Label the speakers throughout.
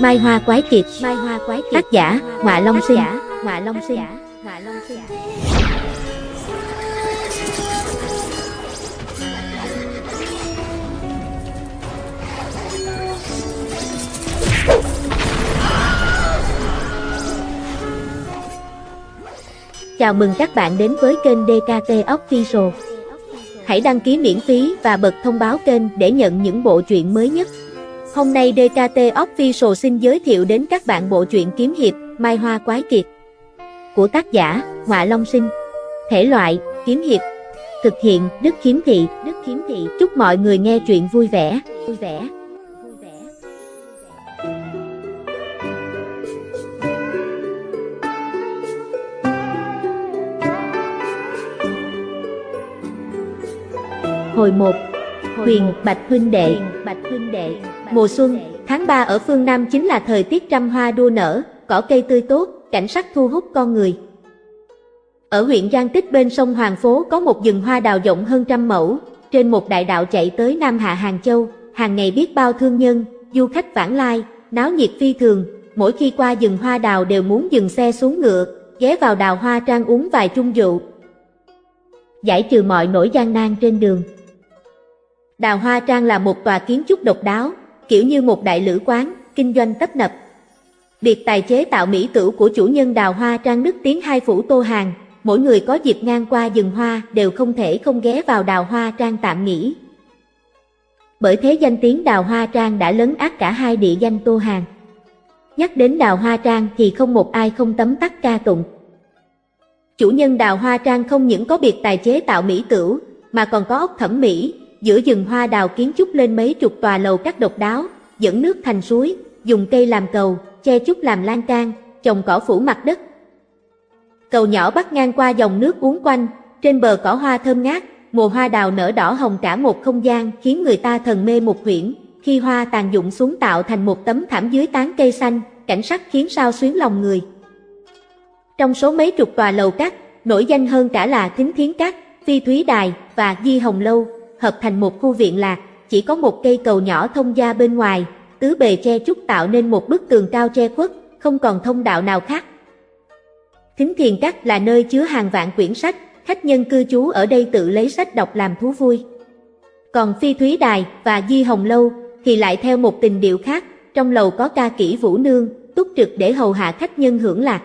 Speaker 1: Mai Hoa Quái Kiệt, Mai Hoa Quái Kiệt, tác giả Ngọa Long Sinh, Ngọa Long Sinh. Chào mừng các bạn đến với kênh DKT Official. Hãy đăng ký miễn phí và bật thông báo kênh để nhận những bộ truyện mới nhất. Hôm nay DKT Official xin giới thiệu đến các bạn bộ truyện kiếm hiệp Mai Hoa Quái Kiệt của tác giả Họa Long Sinh. Thể loại kiếm hiệp. Thực hiện Đức Kiếm Thị, Đức Kiếm Thị. Chúc mọi người nghe truyện vui vẻ, vui vẻ. Hồi 1 Huyền Bạch Huynh Đệ Bạch Huynh Đệ Mùa xuân, tháng 3 ở phương Nam chính là thời tiết trăm hoa đua nở, cỏ cây tươi tốt, cảnh sắc thu hút con người. Ở huyện Giang Tích bên sông Hoàng Phố có một rừng hoa đào rộng hơn trăm mẫu, trên một đại đạo chạy tới Nam Hạ Hàng Châu, hàng ngày biết bao thương nhân, du khách vãng lai, náo nhiệt phi thường, mỗi khi qua rừng hoa đào đều muốn dừng xe xuống ngựa, ghé vào đào hoa trang uống vài chung rượu. Giải trừ mọi nỗi gian nan trên đường. Đào Hoa Trang là một tòa kiến trúc độc đáo, kiểu như một đại lữ quán, kinh doanh tấp nập. biệt tài chế tạo mỹ tử của chủ nhân Đào Hoa Trang đức tiến hai phủ tô hàng, mỗi người có dịp ngang qua rừng hoa đều không thể không ghé vào Đào Hoa Trang tạm nghỉ. Bởi thế danh tiếng Đào Hoa Trang đã lấn át cả hai địa danh tô hàng. Nhắc đến Đào Hoa Trang thì không một ai không tấm tắc ca tụng. Chủ nhân Đào Hoa Trang không những có biệt tài chế tạo mỹ tử, mà còn có ốc thẩm mỹ, giữa rừng hoa đào kiến trúc lên mấy chục tòa lầu các độc đáo, dẫn nước thành suối, dùng cây làm cầu, che trúc làm lan can, trồng cỏ phủ mặt đất. Cầu nhỏ bắt ngang qua dòng nước uốn quanh, trên bờ cỏ hoa thơm ngát, mùa hoa đào nở đỏ hồng cả một không gian khiến người ta thần mê một huyễn, khi hoa tàn dụng xuống tạo thành một tấm thảm dưới tán cây xanh, cảnh sắc khiến sao xuyến lòng người. Trong số mấy chục tòa lầu cát, nổi danh hơn cả là Thính Thiến Cát, Phi Thúy Đài và Di Hồng Lâu, hợp thành một khu viện lạc, chỉ có một cây cầu nhỏ thông ra bên ngoài, tứ bề che trúc tạo nên một bức tường cao che khuất, không còn thông đạo nào khác. Thính thiền các là nơi chứa hàng vạn quyển sách, khách nhân cư trú ở đây tự lấy sách đọc làm thú vui. Còn Phi Thúy Đài và Di Hồng Lâu thì lại theo một tình điệu khác, trong lầu có ca kỹ vũ nương, túc trực để hầu hạ khách nhân hưởng lạc.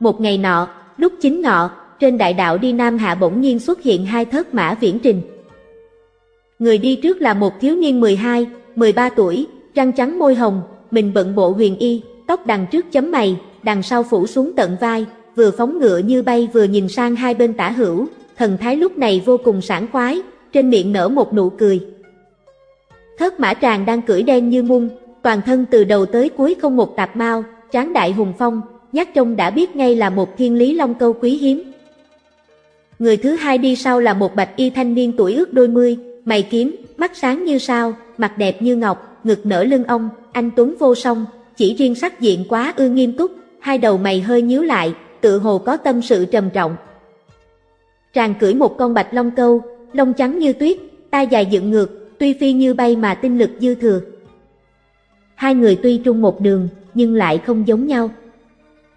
Speaker 1: Một ngày nọ, lúc chính ngọ, trên đại đạo đi Nam Hạ bỗng nhiên xuất hiện hai thớt mã viễn trình. Người đi trước là một thiếu niên 12, 13 tuổi, răng trắng môi hồng, mình bận bộ huyền y, tóc đằng trước chấm mày, đằng sau phủ xuống tận vai, vừa phóng ngựa như bay vừa nhìn sang hai bên tả hữu, thần thái lúc này vô cùng sảng khoái, trên miệng nở một nụ cười. Thất mã tràng đang cưỡi đen như mung, toàn thân từ đầu tới cuối không một tạp mau, tráng đại hùng phong, nhắc trông đã biết ngay là một thiên lý long câu quý hiếm. Người thứ hai đi sau là một bạch y thanh niên tuổi ước đôi mươi, mày kiếm, mắt sáng như sao, mặt đẹp như ngọc, ngực nở lưng ông, anh Tuấn vô song, chỉ riêng sắc diện quá ư nghiêm túc, hai đầu mày hơi nhíu lại, tự hồ có tâm sự trầm trọng. Tràng cưỡi một con bạch long câu, lông trắng như tuyết, tai dài dựng ngược, tuy phi như bay mà tinh lực dư thừa. Hai người tuy trung một đường, nhưng lại không giống nhau.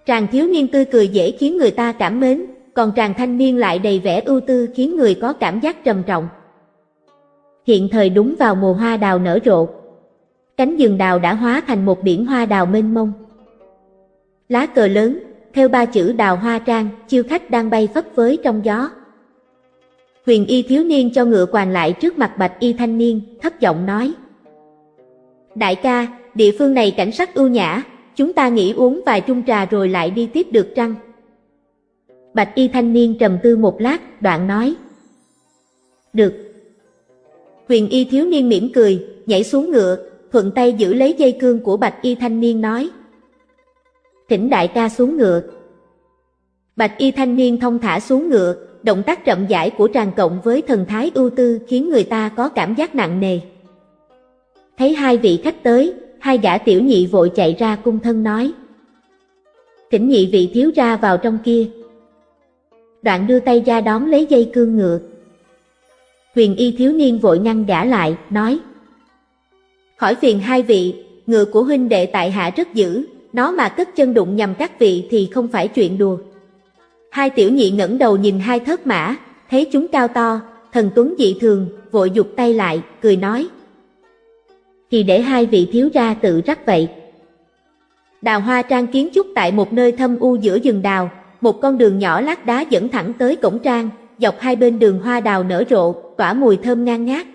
Speaker 1: Tràng thiếu niên tươi cười dễ khiến người ta cảm mến, còn tràng thanh niên lại đầy vẻ ưu tư khiến người có cảm giác trầm trọng hiện thời đúng vào mùa hoa đào nở rộ. Cánh rừng đào đã hóa thành một biển hoa đào mênh mông. Lá cờ lớn, theo ba chữ đào hoa trang, chiêu khách đang bay phất phới trong gió. Huyền y thiếu niên cho ngựa quàng lại trước mặt bạch y thanh niên, thấp giọng nói. Đại ca, địa phương này cảnh sắc ưu nhã, chúng ta nghỉ uống vài chung trà rồi lại đi tiếp được trăng. Bạch y thanh niên trầm tư một lát, đoạn nói. Được, Huyền y thiếu niên mỉm cười, nhảy xuống ngựa, thuận tay giữ lấy dây cương của bạch y thanh niên nói. Thỉnh đại ca xuống ngựa. Bạch y thanh niên thông thả xuống ngựa, động tác chậm rãi của tràng cộng với thần thái ưu tư khiến người ta có cảm giác nặng nề. Thấy hai vị khách tới, hai gã tiểu nhị vội chạy ra cung thân nói. Thỉnh nhị vị thiếu ra vào trong kia. Đoạn đưa tay ra đón lấy dây cương ngựa. Huyền y thiếu niên vội ngăn gã lại, nói Khỏi phiền hai vị, ngựa của huynh đệ tại hạ rất dữ, nó mà cất chân đụng nhầm các vị thì không phải chuyện đùa. Hai tiểu nhị ngẩng đầu nhìn hai thớt mã, thấy chúng cao to, thần tuấn dị thường, vội dục tay lại, cười nói. Thì để hai vị thiếu ra tự rắc vậy. Đào hoa trang kiến trúc tại một nơi thâm u giữa rừng đào, một con đường nhỏ lát đá dẫn thẳng tới cổng trang, dọc hai bên đường hoa đào nở rộ, tỏa mùi thơm ngang ngát.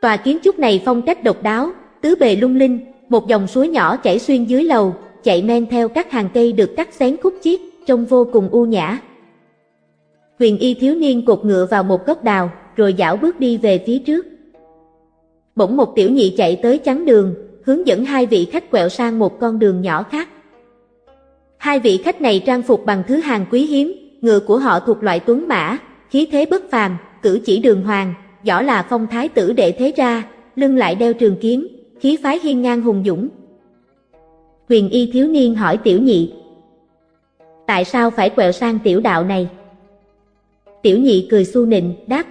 Speaker 1: Tòa kiến trúc này phong cách độc đáo, tứ bề lung linh, một dòng suối nhỏ chảy xuyên dưới lầu, chạy men theo các hàng cây được cắt xén khúc chiết, trông vô cùng u nhã. Huyền y thiếu niên cột ngựa vào một gốc đào, rồi dạo bước đi về phía trước. Bỗng một tiểu nhị chạy tới chắn đường, hướng dẫn hai vị khách quẹo sang một con đường nhỏ khác. Hai vị khách này trang phục bằng thứ hàng quý hiếm, ngựa của họ thuộc loại tuấn mã, khí thế bất phàm, cử chỉ đường hoàng, rõ là phong thái tử đệ thế ra, lưng lại đeo trường kiếm, khí phái hiên ngang hùng dũng. Huyền y thiếu niên hỏi tiểu nhị, tại sao phải quẹo sang tiểu đạo này? Tiểu nhị cười su nịnh, đáp,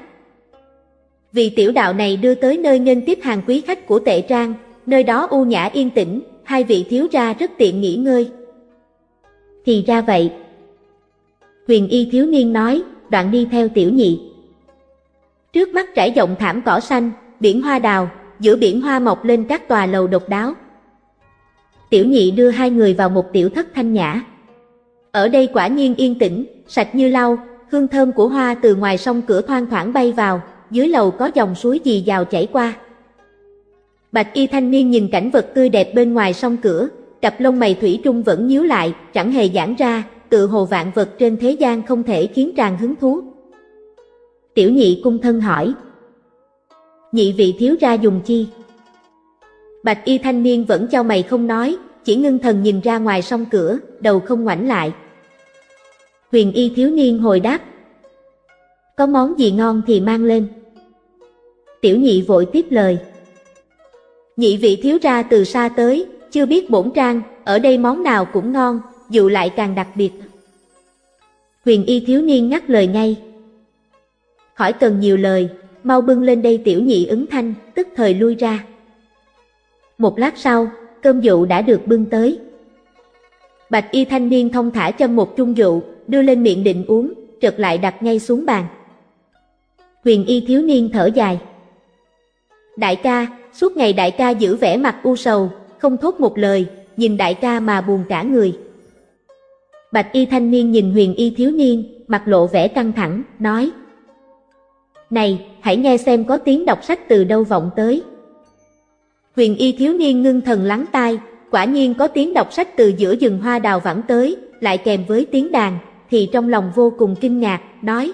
Speaker 1: vì tiểu đạo này đưa tới nơi nghênh tiếp hàng quý khách của tệ trang, nơi đó u nhã yên tĩnh, hai vị thiếu ra rất tiện nghỉ ngơi. Thì ra vậy. Huyền y thiếu niên nói, đoạn đi theo tiểu nhị. Trước mắt trải rộng thảm cỏ xanh, biển hoa đào, giữa biển hoa mọc lên các tòa lầu độc đáo. Tiểu nhị đưa hai người vào một tiểu thất thanh nhã. Ở đây quả nhiên yên tĩnh, sạch như lau, hương thơm của hoa từ ngoài sông cửa thoang thoảng bay vào, dưới lầu có dòng suối dì dào chảy qua. Bạch y thanh niên nhìn cảnh vật tươi đẹp bên ngoài sông cửa, cặp lông mày thủy trung vẫn nhíu lại, chẳng hề giãn ra, tự hồ vạn vật trên thế gian không thể khiến tràng hứng thú. Tiểu nhị cung thân hỏi. Nhị vị thiếu ra dùng chi? Bạch y thanh niên vẫn cho mày không nói, chỉ ngưng thần nhìn ra ngoài song cửa, đầu không ngoảnh lại. Huyền y thiếu niên hồi đáp. Có món gì ngon thì mang lên. Tiểu nhị vội tiếp lời. Nhị vị thiếu ra từ xa tới, chưa biết bổn trang, ở đây món nào cũng ngon, dù lại càng đặc biệt. Huyền y thiếu niên ngắt lời ngay. Khỏi cần nhiều lời, mau bưng lên đây tiểu nhị ứng thanh, tức thời lui ra. Một lát sau, cơm dụ đã được bưng tới. Bạch y thanh niên thông thả châm một chung dụ đưa lên miệng định uống, trật lại đặt ngay xuống bàn. Huyền y thiếu niên thở dài. Đại ca, suốt ngày đại ca giữ vẻ mặt u sầu, không thốt một lời, nhìn đại ca mà buồn cả người. Bạch y thanh niên nhìn huyền y thiếu niên, mặt lộ vẻ căng thẳng, nói Này, hãy nghe xem có tiếng đọc sách từ đâu vọng tới. Huyền y thiếu niên ngưng thần lắng tai, quả nhiên có tiếng đọc sách từ giữa rừng hoa đào vẳng tới, lại kèm với tiếng đàn, thì trong lòng vô cùng kinh ngạc, nói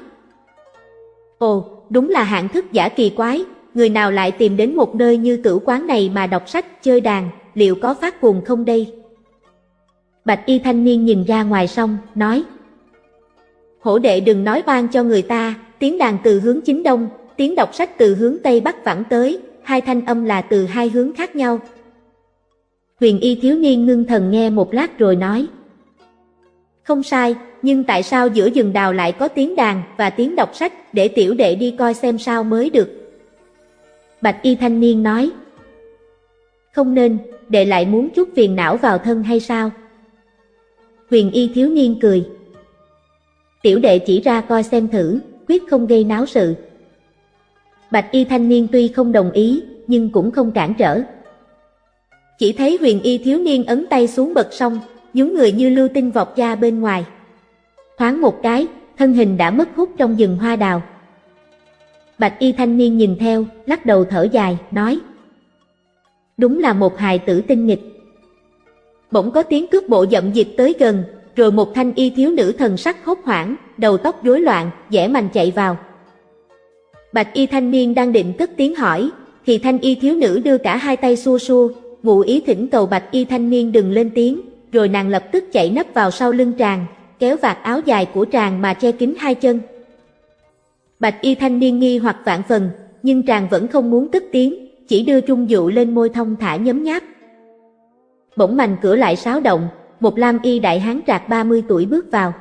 Speaker 1: Ồ, đúng là hạng thức giả kỳ quái, người nào lại tìm đến một nơi như tử quán này mà đọc sách, chơi đàn, liệu có phát cuồng không đây? Bạch y thanh niên nhìn ra ngoài sông, nói Hổ đệ đừng nói oan cho người ta, tiếng đàn từ hướng chính đông, tiếng đọc sách từ hướng tây bắc vẳng tới, hai thanh âm là từ hai hướng khác nhau. Huyền y thiếu niên ngưng thần nghe một lát rồi nói Không sai, nhưng tại sao giữa rừng đào lại có tiếng đàn và tiếng đọc sách để tiểu đệ đi coi xem sao mới được? Bạch y thanh niên nói Không nên, đệ lại muốn chút phiền não vào thân hay sao? Huyền y thiếu niên cười Tiểu đệ chỉ ra coi xem thử, quyết không gây náo sự Bạch y thanh niên tuy không đồng ý, nhưng cũng không cản trở Chỉ thấy huyền y thiếu niên ấn tay xuống bậc sông, nhún người như lưu tinh vọt ra bên ngoài Thoáng một cái, thân hình đã mất hút trong rừng hoa đào. Bạch y thanh niên nhìn theo, lắc đầu thở dài, nói Đúng là một hài tử tinh nghịch. Bỗng có tiếng cước bộ dậm dịch tới gần, rồi một thanh y thiếu nữ thần sắc hốt hoảng, đầu tóc rối loạn, dễ mạnh chạy vào. Bạch y thanh niên đang định cất tiếng hỏi, thì thanh y thiếu nữ đưa cả hai tay xua xua, ngụ ý thỉnh cầu bạch y thanh niên đừng lên tiếng, rồi nàng lập tức chạy nấp vào sau lưng tràng, kéo vạt áo dài của tràng mà che kín hai chân. Bạch y thanh niên nghi hoặc vạn phần, nhưng tràng vẫn không muốn cất tiếng, chỉ đưa trung dụ lên môi thông thả nhấm nháp. Bỗng mành cửa lại sáo động, một lam y đại hán trạc 30 tuổi bước vào.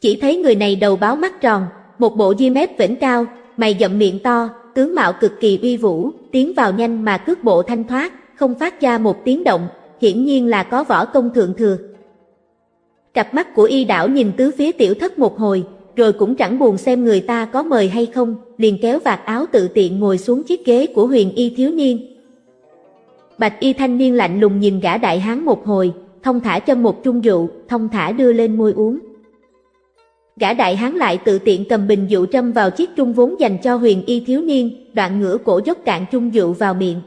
Speaker 1: Chỉ thấy người này đầu báo mắt tròn, một bộ di mép vĩnh cao, mày dậm miệng to, tướng mạo cực kỳ uy vũ, tiến vào nhanh mà cước bộ thanh thoát, không phát ra một tiếng động, hiển nhiên là có võ công thượng thừa. Cặp mắt của y đảo nhìn tứ phía tiểu thất một hồi, rồi cũng chẳng buồn xem người ta có mời hay không, liền kéo vạt áo tự tiện ngồi xuống chiếc ghế của huyền y thiếu niên. Bạch y thanh niên lạnh lùng nhìn gã đại hán một hồi, thông thả châm một chung rượu, thông thả đưa lên môi uống. Gã đại hán lại tự tiện cầm bình dụ trâm vào chiếc chung vốn dành cho huyền y thiếu niên, đoạn ngửa cổ dốc cạn chung dụ vào miệng.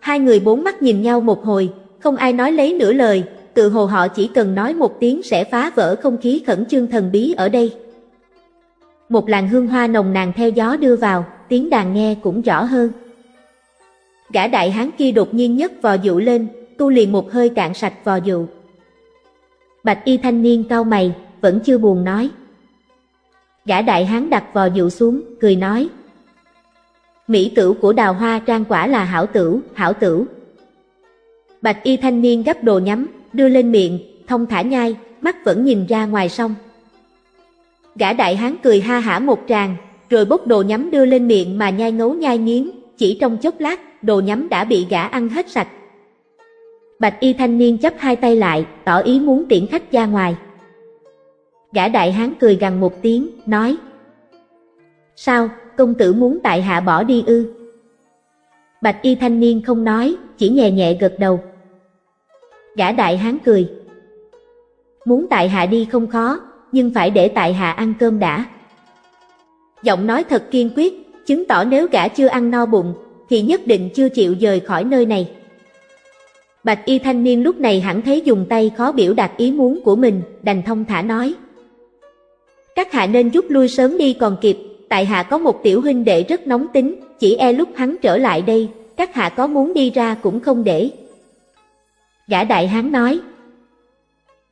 Speaker 1: Hai người bốn mắt nhìn nhau một hồi, không ai nói lấy nửa lời, tự hồ họ chỉ cần nói một tiếng sẽ phá vỡ không khí khẩn trương thần bí ở đây. Một làn hương hoa nồng nàn theo gió đưa vào, tiếng đàn nghe cũng rõ hơn. Gã đại hán kia đột nhiên nhấc vò dụ lên, tu liền một hơi cạn sạch vò dụ. Bạch y thanh niên cau mày, vẫn chưa buồn nói. Gã đại hán đặt vò dụ xuống, cười nói. Mỹ tử của đào hoa trang quả là hảo tử, hảo tử. Bạch y thanh niên gấp đồ nhắm, đưa lên miệng, thông thả nhai, mắt vẫn nhìn ra ngoài sông. Gã đại hán cười ha hả một tràng, rồi bốc đồ nhắm đưa lên miệng mà nhai ngấu nhai nghiến, chỉ trong chốc lát, đồ nhắm đã bị gã ăn hết sạch. Bạch y thanh niên chấp hai tay lại, tỏ ý muốn tiễn khách ra ngoài. Gã đại hán cười gằn một tiếng, nói Sao, công tử muốn tại hạ bỏ đi ư? Bạch y thanh niên không nói, chỉ nhẹ nhẹ gật đầu. Gã đại hán cười. Muốn tại hạ đi không khó, nhưng phải để tại hạ ăn cơm đã. Giọng nói thật kiên quyết, chứng tỏ nếu gã chưa ăn no bụng, thì nhất định chưa chịu rời khỏi nơi này. Bạch y thanh niên lúc này hẳn thấy dùng tay khó biểu đạt ý muốn của mình, đành thông thả nói. Các hạ nên rút lui sớm đi còn kịp, tại hạ có một tiểu huynh đệ rất nóng tính, chỉ e lúc hắn trở lại đây, các hạ có muốn đi ra cũng không để. Gã đại hán nói.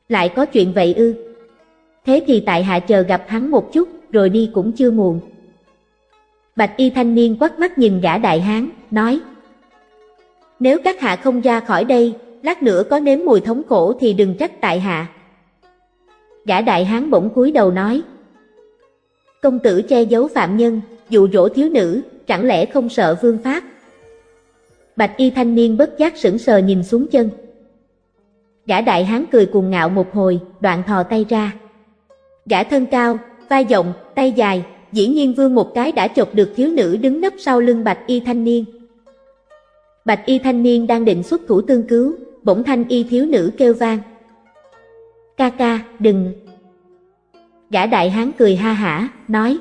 Speaker 1: Lại có chuyện vậy ư? Thế thì tại hạ chờ gặp hắn một chút, rồi đi cũng chưa muộn. Bạch y thanh niên quắt mắt nhìn gã đại hán, nói. Nếu các hạ không ra khỏi đây, lát nữa có nếm mùi thống khổ thì đừng trách tại hạ. Gã đại hán bỗng cúi đầu nói. Công tử che giấu phạm nhân, dụ dỗ thiếu nữ, chẳng lẽ không sợ vương pháp? Bạch y thanh niên bất giác sững sờ nhìn xuống chân. Gã đại hán cười cuồng ngạo một hồi, đoạn thò tay ra. Gã thân cao, vai rộng, tay dài, dĩ nhiên vương một cái đã chọc được thiếu nữ đứng nấp sau lưng bạch y thanh niên. Bạch y thanh niên đang định xuất thủ tương cứu, bỗng thanh y thiếu nữ kêu vang. Ca ca, đừng. Gã đại hán cười ha hả, nói.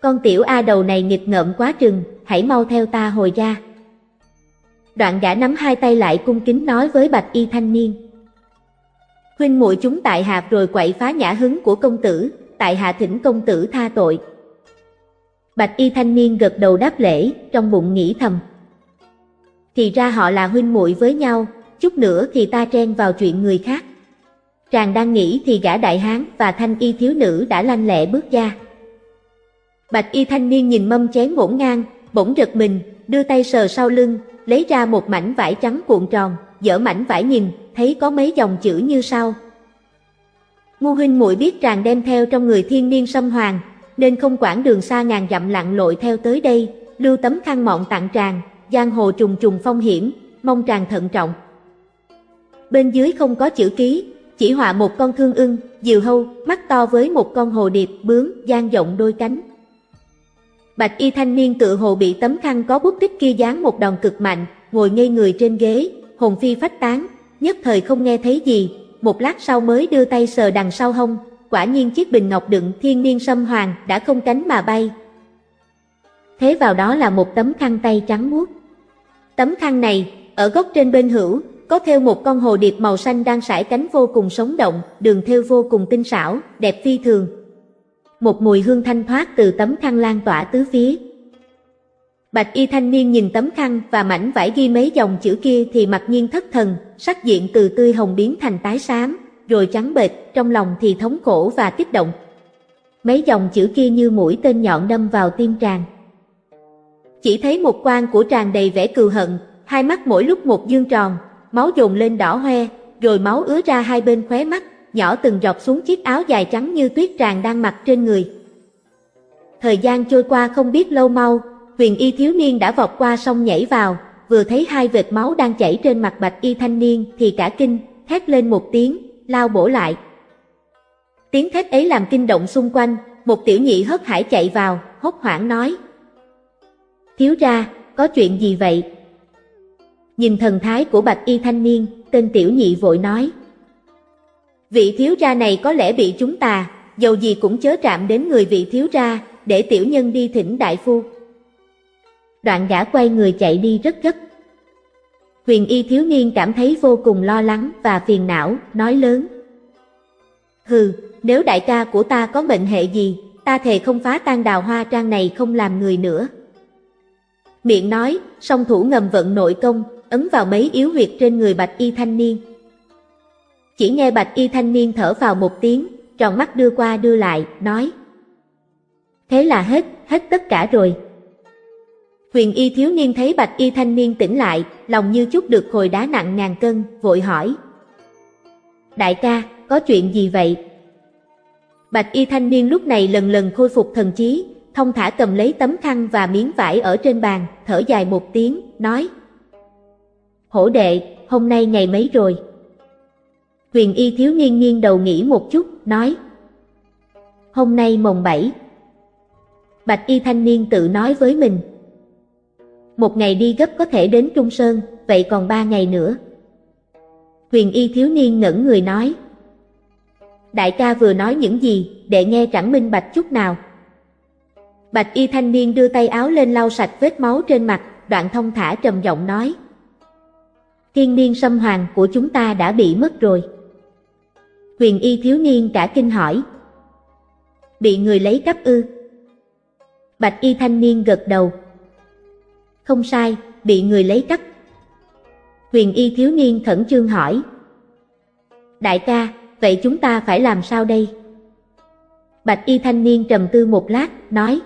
Speaker 1: Con tiểu A đầu này nghịch ngợm quá trừng, hãy mau theo ta hồi ra. Đoạn gã nắm hai tay lại cung kính nói với bạch y thanh niên. Huynh muội chúng tại hạp rồi quậy phá nhã hứng của công tử, tại hạ thỉnh công tử tha tội. Bạch y thanh niên gật đầu đáp lễ, trong bụng nghĩ thầm. Thì ra họ là huynh muội với nhau, chút nữa thì ta chen vào chuyện người khác. Tràng đang nghĩ thì gã đại hán và thanh y thiếu nữ đã lanh lẹ bước ra. Bạch y thanh niên nhìn mâm chén ngổn ngang, bỗng giật mình, đưa tay sờ sau lưng, lấy ra một mảnh vải trắng cuộn tròn, dở mảnh vải nhìn, thấy có mấy dòng chữ như sau. Ngu huynh muội biết tràng đem theo trong người thiên niên sâm hoàng, nên không quản đường xa ngàn dặm lặn lội theo tới đây, lưu tấm khăn mọn tặng tràng, giang hồ trùng trùng phong hiểm, mong tràng thận trọng. Bên dưới không có chữ ký, chỉ họa một con thương ưng, diều hâu, mắt to với một con hồ điệp bướm, dang rộng đôi cánh. Bạch y thanh niên tự hồ bị tấm khăn có bút tích kia dán một đòn cực mạnh, ngồi ngây người trên ghế, hồn phi phách tán, nhất thời không nghe thấy gì, một lát sau mới đưa tay sờ đằng sau hông, quả nhiên chiếc bình ngọc đựng thiên niên sâm hoàng đã không cánh mà bay. Thế vào đó là một tấm khăn tay trắng muốt. Tấm khăn này, ở góc trên bên hữu, có theo một con hồ điệp màu xanh đang sải cánh vô cùng sống động, đường theo vô cùng tinh xảo, đẹp phi thường. Một mùi hương thanh thoát từ tấm khăn lan tỏa tứ phía. Bạch y thanh niên nhìn tấm khăn và mảnh vải ghi mấy dòng chữ kia thì mặc nhiên thất thần, sắc diện từ tươi hồng biến thành tái xám, rồi trắng bệch, trong lòng thì thống khổ và kích động. Mấy dòng chữ kia như mũi tên nhọn đâm vào tim tràng. Chỉ thấy một quan của tràng đầy vẻ cừu hận, hai mắt mỗi lúc một dương tròn, máu dồn lên đỏ hoe, rồi máu ứa ra hai bên khóe mắt, nhỏ từng giọt xuống chiếc áo dài trắng như tuyết tràng đang mặc trên người. Thời gian trôi qua không biết lâu mau, huyền y thiếu niên đã vọt qua sông nhảy vào, vừa thấy hai vệt máu đang chảy trên mặt bạch y thanh niên thì cả kinh, thét lên một tiếng, lao bổ lại. Tiếng thét ấy làm kinh động xung quanh, một tiểu nhị hớt hải chạy vào, hốt hoảng nói. Thiếu ra, có chuyện gì vậy? Nhìn thần thái của bạch y thanh niên, tên tiểu nhị vội nói. Vị thiếu ra này có lẽ bị chúng ta, dầu gì cũng chớ chạm đến người vị thiếu ra, để tiểu nhân đi thỉnh đại phu. Đoạn gã quay người chạy đi rất gấp. Quyền y thiếu niên cảm thấy vô cùng lo lắng và phiền não, nói lớn. Hừ, nếu đại ca của ta có mệnh hệ gì, ta thề không phá tan đào hoa trang này không làm người nữa. Miệng nói, song thủ ngầm vận nội công, ấn vào mấy yếu huyệt trên người bạch y thanh niên. Chỉ nghe bạch y thanh niên thở vào một tiếng, tròn mắt đưa qua đưa lại, nói. Thế là hết, hết tất cả rồi. Huyền y thiếu niên thấy bạch y thanh niên tỉnh lại, lòng như chút được khồi đá nặng ngàn cân, vội hỏi. Đại ca, có chuyện gì vậy? Bạch y thanh niên lúc này lần lần khôi phục thần trí, thông thả cầm lấy tấm khăn và miếng vải ở trên bàn, thở dài một tiếng, nói. Hổ đệ, hôm nay ngày mấy rồi? Huyền y thiếu niên nghiêng đầu nghĩ một chút, nói. Hôm nay mồng bảy. Bạch y thanh niên tự nói với mình. Một ngày đi gấp có thể đến Trung Sơn, vậy còn ba ngày nữa. Huyền y thiếu niên ngẩn người nói. Đại ca vừa nói những gì, để nghe chẳng minh bạch chút nào. Bạch y thanh niên đưa tay áo lên lau sạch vết máu trên mặt, đoạn thông thả trầm giọng nói. Thiên niên xâm hoàng của chúng ta đã bị mất rồi. Huyền y thiếu niên cả kinh hỏi. Bị người lấy cắp ư? Bạch y thanh niên gật đầu. Không sai, bị người lấy cắp. Huyền y thiếu niên khẩn trương hỏi. Đại ca, vậy chúng ta phải làm sao đây? Bạch y thanh niên trầm tư một lát, nói.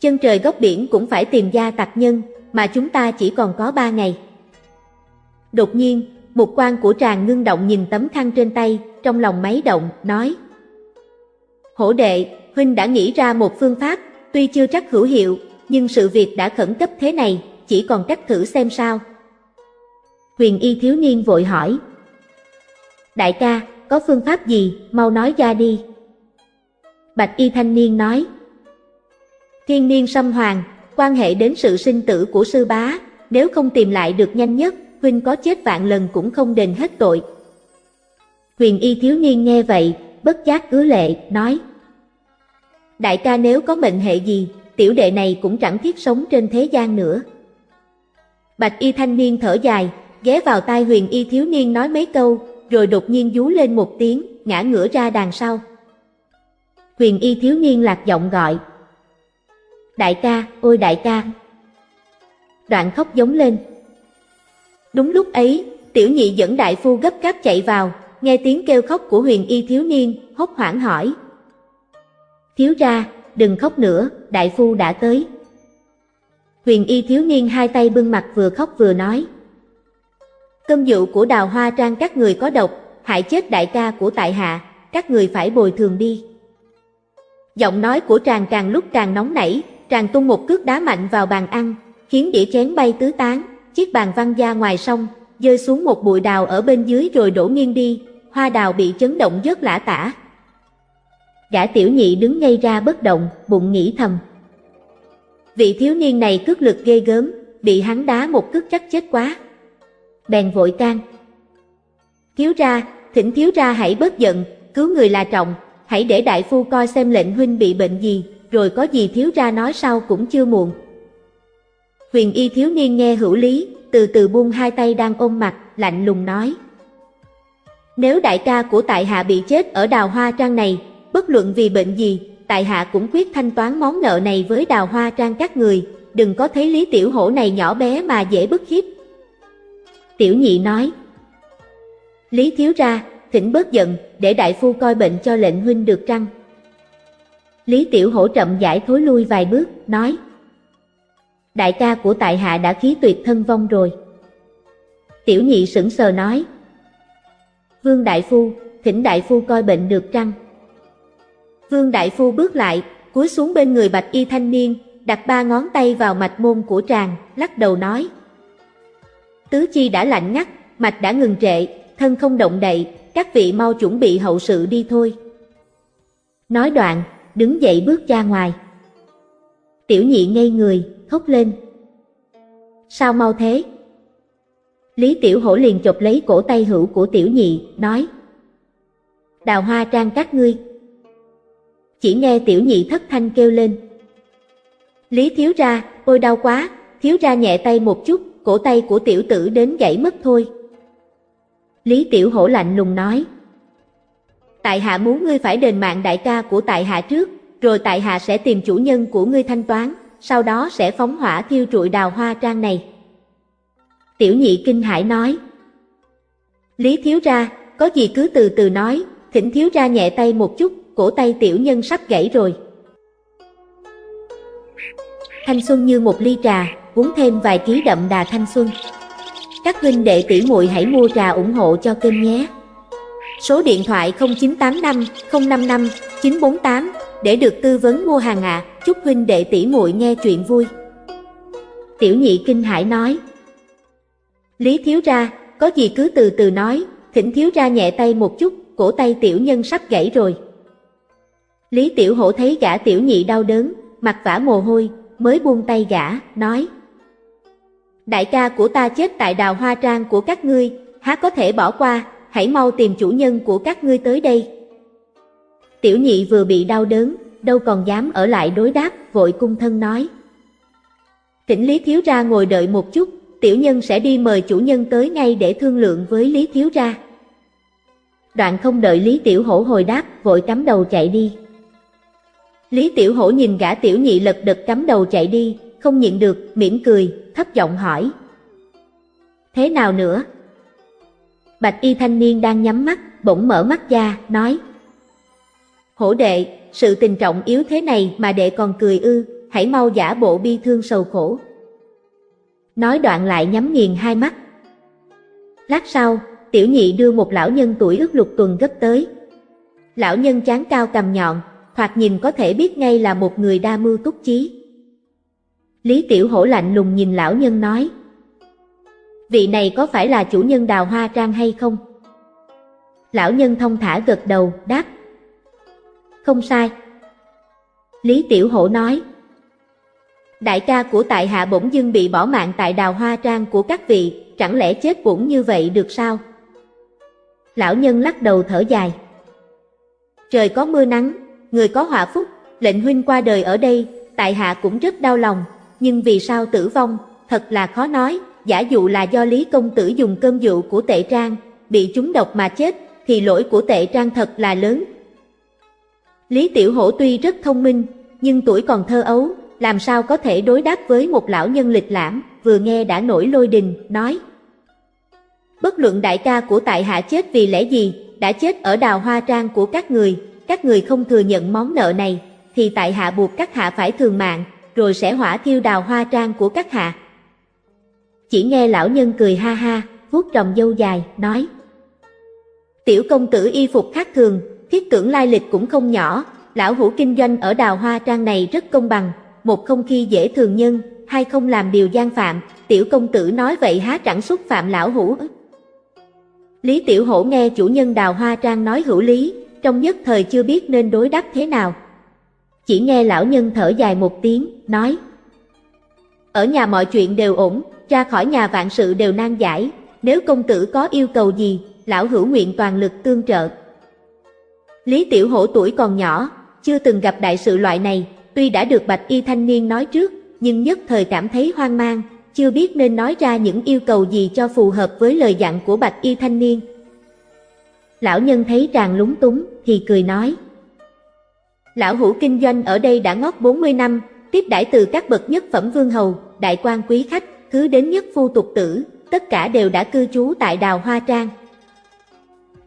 Speaker 1: Chân trời góc biển cũng phải tìm ra tặc nhân, mà chúng ta chỉ còn có ba ngày. Đột nhiên, một quan của tràng ngưng động nhìn tấm khăn trên tay, trong lòng máy động, nói. Hổ đệ, Huynh đã nghĩ ra một phương pháp, tuy chưa chắc hữu hiệu, nhưng sự việc đã khẩn cấp thế này, chỉ còn cách thử xem sao. Huyền y thiếu niên vội hỏi. Đại ca, có phương pháp gì, mau nói ra đi. Bạch y thanh niên nói. Thiên niên xâm hoàng, quan hệ đến sự sinh tử của sư bá, nếu không tìm lại được nhanh nhất, huynh có chết vạn lần cũng không đền hết tội. Huyền y thiếu niên nghe vậy, bất giác ứa lệ, nói Đại ca nếu có mệnh hệ gì, tiểu đệ này cũng chẳng thiết sống trên thế gian nữa. Bạch y thanh niên thở dài, ghé vào tai huyền y thiếu niên nói mấy câu, rồi đột nhiên rú lên một tiếng, ngã ngửa ra đằng sau. Huyền y thiếu niên lạc giọng gọi. Đại ca, ôi đại ca. Đoạn khóc giống lên. Đúng lúc ấy, tiểu nhị dẫn đại phu gấp gáp chạy vào, nghe tiếng kêu khóc của huyền y thiếu niên, hốt hoảng hỏi. Thiếu ra, đừng khóc nữa, đại phu đã tới. Huyền y thiếu niên hai tay bưng mặt vừa khóc vừa nói. Cơm dụ của đào hoa trang các người có độc, hại chết đại ca của tại hạ, các người phải bồi thường đi. Giọng nói của tràng càng lúc càng nóng nảy, tràng tung một cước đá mạnh vào bàn ăn, khiến đĩa chén bay tứ tán, chiếc bàn văng ra ngoài sông, rơi xuống một bụi đào ở bên dưới rồi đổ nghiêng đi, hoa đào bị chấn động rớt lã tả. Gã tiểu nhị đứng ngay ra bất động, bụng nghĩ thầm. Vị thiếu niên này cước lực ghê gớm, bị hắn đá một cước chắc chết quá. Bèn vội can. Thiếu ra, thỉnh thiếu ra hãy bớt giận, cứu người là trọng, hãy để đại phu coi xem lệnh huynh bị bệnh gì, rồi có gì thiếu ra nói sau cũng chưa muộn. Huyền y thiếu niên nghe hữu lý, từ từ buông hai tay đang ôm mặt, lạnh lùng nói. Nếu đại ca của tại hạ bị chết ở đào hoa trang này, bất luận vì bệnh gì, tại hạ cũng quyết thanh toán món nợ này với đào hoa trang các người, đừng có thấy lý tiểu hổ này nhỏ bé mà dễ bức hiếp. Tiểu nhị nói, Lý thiếu ra, thỉnh bớt giận, để đại phu coi bệnh cho lệnh huynh được trăng. Lý tiểu hổ chậm giải thối lui vài bước, nói, Đại ca của tại hạ đã khí tuyệt thân vong rồi. Tiểu nhị sững sờ nói, Vương Đại Phu, thỉnh Đại Phu coi bệnh được trăng. Vương Đại Phu bước lại, cúi xuống bên người bạch y thanh niên, đặt ba ngón tay vào mạch môn của tràng, lắc đầu nói, Tứ chi đã lạnh ngắt, mạch đã ngừng trệ, thân không động đậy, các vị mau chuẩn bị hậu sự đi thôi. Nói đoạn, đứng dậy bước ra ngoài. Tiểu nhị ngây người, khóc lên. Sao mau thế? Lý Tiểu Hổ liền chụp lấy cổ tay hữu của Tiểu nhị, nói. Đào hoa trang các ngươi. Chỉ nghe Tiểu nhị thất thanh kêu lên. Lý thiếu ra, ôi đau quá, thiếu ra nhẹ tay một chút, cổ tay của tiểu tử đến gãy mất thôi. Lý Tiểu Hổ lạnh lùng nói. Tại hạ muốn ngươi phải đền mạng đại ca của tại hạ trước, rồi tại hạ sẽ tìm chủ nhân của ngươi thanh toán, sau đó sẽ phóng hỏa thiêu trụi đào hoa trang này. Tiểu nhị kinh hải nói. Lý thiếu ra, có gì cứ từ từ nói, thỉnh thiếu ra nhẹ tay một chút, cổ tay tiểu nhân sắp gãy rồi. Thanh xuân như một ly trà, uống thêm vài ký đậm đà thanh xuân. Các huynh đệ tỷ muội hãy mua trà ủng hộ cho kênh nhé. Số điện thoại 0985 055 948 để được tư vấn mua hàng ạ. À. Chúc huynh đệ tỷ muội nghe chuyện vui. Tiểu nhị kinh hải nói. Lý thiếu ra, có gì cứ từ từ nói, thỉnh thiếu ra nhẹ tay một chút, cổ tay tiểu nhân sắp gãy rồi. Lý tiểu hổ thấy gã tiểu nhị đau đớn, mặt vả mồ hôi, mới buông tay gã, nói. Đại ca của ta chết tại đào hoa trang của các ngươi, há có thể bỏ qua, hãy mau tìm chủ nhân của các ngươi tới đây. Tiểu nhị vừa bị đau đớn, đâu còn dám ở lại đối đáp, vội cung thân nói. Thỉnh Lý Thiếu Ra ngồi đợi một chút, tiểu nhân sẽ đi mời chủ nhân tới ngay để thương lượng với Lý Thiếu Ra. Đoạn không đợi Lý Tiểu Hổ hồi đáp, vội cắm đầu chạy đi. Lý Tiểu Hổ nhìn gã tiểu nhị lật đật cắm đầu chạy đi, không nhịn được, mỉm cười, thấp giọng hỏi. Thế nào nữa? Bạch y thanh niên đang nhắm mắt, bỗng mở mắt ra, nói. Hổ đệ, sự tình trọng yếu thế này mà đệ còn cười ư, hãy mau giả bộ bi thương sầu khổ. Nói đoạn lại nhắm nghiền hai mắt. Lát sau, tiểu nhị đưa một lão nhân tuổi ước lục tuần gấp tới. Lão nhân chán cao cầm nhọn, thoạt nhìn có thể biết ngay là một người đa mưu túc chí. Lý Tiểu Hổ lạnh lùng nhìn lão nhân nói. Vị này có phải là chủ nhân đào hoa trang hay không? Lão nhân thông thả gật đầu, đáp. Không sai. Lý Tiểu Hổ nói. Đại ca của tại hạ bỗng dưng bị bỏ mạng tại đào hoa trang của các vị, chẳng lẽ chết cũng như vậy được sao? Lão nhân lắc đầu thở dài. Trời có mưa nắng, người có họa phúc, lệnh huynh qua đời ở đây, tại hạ cũng rất đau lòng, nhưng vì sao tử vong, thật là khó nói, giả dụ là do Lý Công Tử dùng cơm dụ của tệ trang, bị trúng độc mà chết, thì lỗi của tệ trang thật là lớn. Lý Tiểu Hổ tuy rất thông minh, nhưng tuổi còn thơ ấu, làm sao có thể đối đáp với một lão nhân lịch lãm, vừa nghe đã nổi lôi đình, nói. Bất luận đại ca của tại hạ chết vì lẽ gì, đã chết ở đào hoa trang của các người, các người không thừa nhận món nợ này, thì tại hạ buộc các hạ phải thường mạng, rồi sẽ hỏa thiêu đào hoa trang của các hạ. Chỉ nghe lão nhân cười ha ha, vuốt trồng dâu dài, nói. Tiểu công tử y phục khác thường, thiết tưởng lai lịch cũng không nhỏ, lão hủ kinh doanh ở đào hoa trang này rất công bằng, một không khi dễ thường nhân, hai không làm điều gian phạm, tiểu công tử nói vậy há chẳng xúc phạm lão hủ. Lý Tiểu Hổ nghe chủ nhân đào hoa trang nói hữu lý, trong nhất thời chưa biết nên đối đáp thế nào. Chỉ nghe lão nhân thở dài một tiếng, nói Ở nhà mọi chuyện đều ổn, ra khỏi nhà vạn sự đều nan giải, nếu công tử có yêu cầu gì, lão hữu nguyện toàn lực tương trợ. Lý Tiểu Hổ tuổi còn nhỏ, chưa từng gặp đại sự loại này, tuy đã được bạch y thanh niên nói trước, nhưng nhất thời cảm thấy hoang mang, chưa biết nên nói ra những yêu cầu gì cho phù hợp với lời dặn của bạch y thanh niên. Lão nhân thấy chàng lúng túng, thì cười nói. Lão hữu kinh doanh ở đây đã ngót 40 năm, tiếp đãi từ các bậc nhất phẩm vương hầu, đại quan quý khách, cứ đến nhất phu tục tử, tất cả đều đã cư trú tại đào Hoa Trang.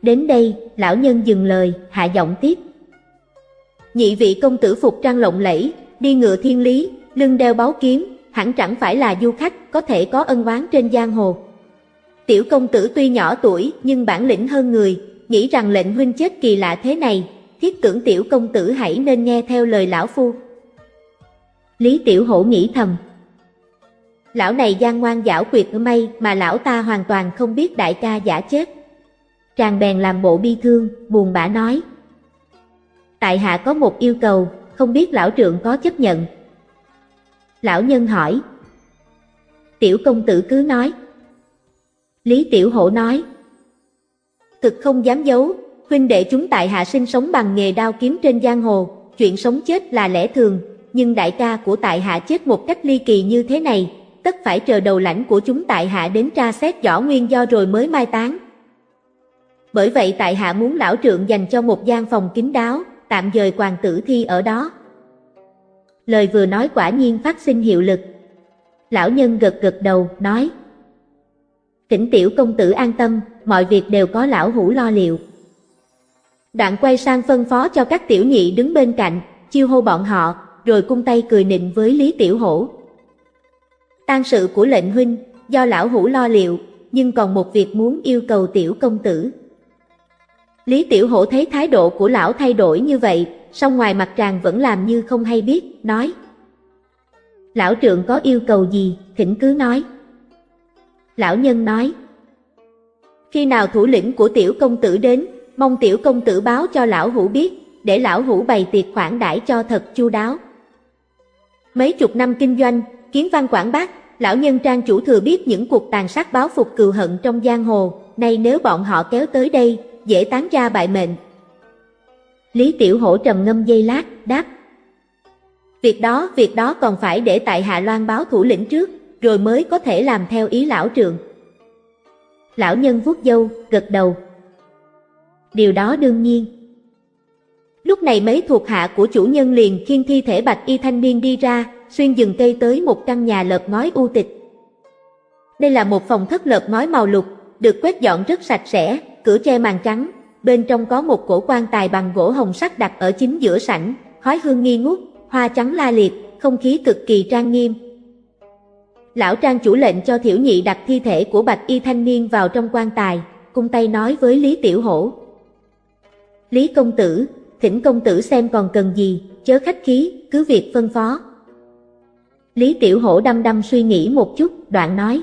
Speaker 1: Đến đây, lão nhân dừng lời, hạ giọng tiếp. Nhị vị công tử phục trang lộng lẫy, đi ngựa thiên lý, lưng đeo báu kiếm, hẳn chẳng phải là du khách có thể có ân oán trên giang hồ. Tiểu công tử tuy nhỏ tuổi nhưng bản lĩnh hơn người, nghĩ rằng lệnh huynh chết kỳ lạ thế này, thiết tưởng tiểu công tử hãy nên nghe theo lời lão phu. Lý Tiểu Hổ nghĩ thầm. Lão này gian ngoan giảo quyệt may mà lão ta hoàn toàn không biết đại ca giả chết. Tràng bèn làm bộ bi thương, buồn bã nói. Tại hạ có một yêu cầu, không biết lão trượng có chấp nhận. Lão nhân hỏi. Tiểu công tử cứ nói. Lý Tiểu Hổ nói. Thực không dám giấu, huynh đệ chúng tại hạ sinh sống bằng nghề đao kiếm trên giang hồ, chuyện sống chết là lẽ thường, nhưng đại ca của tại hạ chết một cách ly kỳ như thế này, tất phải chờ đầu lãnh của chúng tại hạ đến tra xét rõ nguyên do rồi mới mai táng. Bởi vậy tại hạ muốn lão trượng dành cho một gian phòng kín đáo, tạm dời hoàng tử thi ở đó. Lời vừa nói quả nhiên phát sinh hiệu lực. Lão nhân gật gật đầu, nói Thỉnh tiểu công tử an tâm, mọi việc đều có lão hủ lo liệu. Đoạn quay sang phân phó cho các tiểu nhị đứng bên cạnh, chiêu hô bọn họ, rồi cung tay cười nịnh với Lý Tiểu Hổ. Tan sự của lệnh huynh, do lão hủ lo liệu, nhưng còn một việc muốn yêu cầu tiểu công tử. Lý Tiểu Hổ thấy thái độ của lão thay đổi như vậy, song ngoài mặt tràng vẫn làm như không hay biết, nói. Lão trượng có yêu cầu gì, thỉnh cứ nói. Lão nhân nói. Khi nào thủ lĩnh của tiểu công tử đến, mong tiểu công tử báo cho lão hủ biết, để lão hủ bày tiệc khoản đãi cho thật chu đáo. Mấy chục năm kinh doanh, kiến văn quảng bác, lão nhân trang chủ thừa biết những cuộc tàn sát báo phục cừu hận trong giang hồ, nay nếu bọn họ kéo tới đây, dễ tán ra bại mệnh. Lý Tiểu Hổ trầm ngâm dây lát, đáp. Việc đó, việc đó còn phải để tại Hạ Loan báo thủ lĩnh trước, rồi mới có thể làm theo ý lão trường. Lão nhân vuốt dâu, gật đầu. Điều đó đương nhiên. Lúc này mấy thuộc hạ của chủ nhân liền khiêng thi thể bạch y thanh niên đi ra, xuyên rừng cây tới một căn nhà lợp ngói u tịch. Đây là một phòng thất lợp ngói màu lục, được quét dọn rất sạch sẽ, cửa tre màn trắng, bên trong có một cổ quan tài bằng gỗ hồng sắt đặt ở chính giữa sảnh, khói hương nghi ngút, hoa trắng la liệt, không khí cực kỳ trang nghiêm. Lão trang chủ lệnh cho thiểu nhị đặt thi thể của bạch y thanh niên vào trong quan tài, cung tay nói với Lý Tiểu Hổ. Lý công tử, thỉnh công tử xem còn cần gì, chớ khách khí, cứ việc phân phó. Lý Tiểu Hổ đăm đăm suy nghĩ một chút, đoạn nói.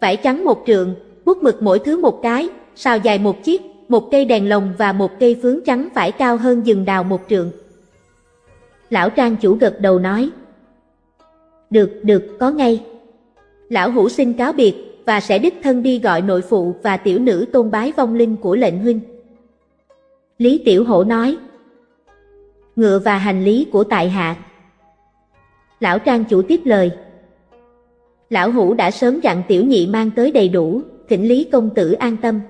Speaker 1: Vải trắng một trường, bút mực mỗi thứ một cái, sao dài một chiếc, một cây đèn lồng và một cây phướng trắng phải cao hơn rừng đào một trượng. Lão trang chủ gật đầu nói. Được, được, có ngay. Lão hủ xin cáo biệt, và sẽ đích thân đi gọi nội phụ và tiểu nữ tôn bái vong linh của lệnh huynh. Lý Tiểu Hổ nói. Ngựa và hành lý của tại hạ. Lão trang chủ tiếp lời. Lão hủ đã sớm dặn tiểu nhị mang tới đầy đủ, thỉnh Lý công tử an tâm.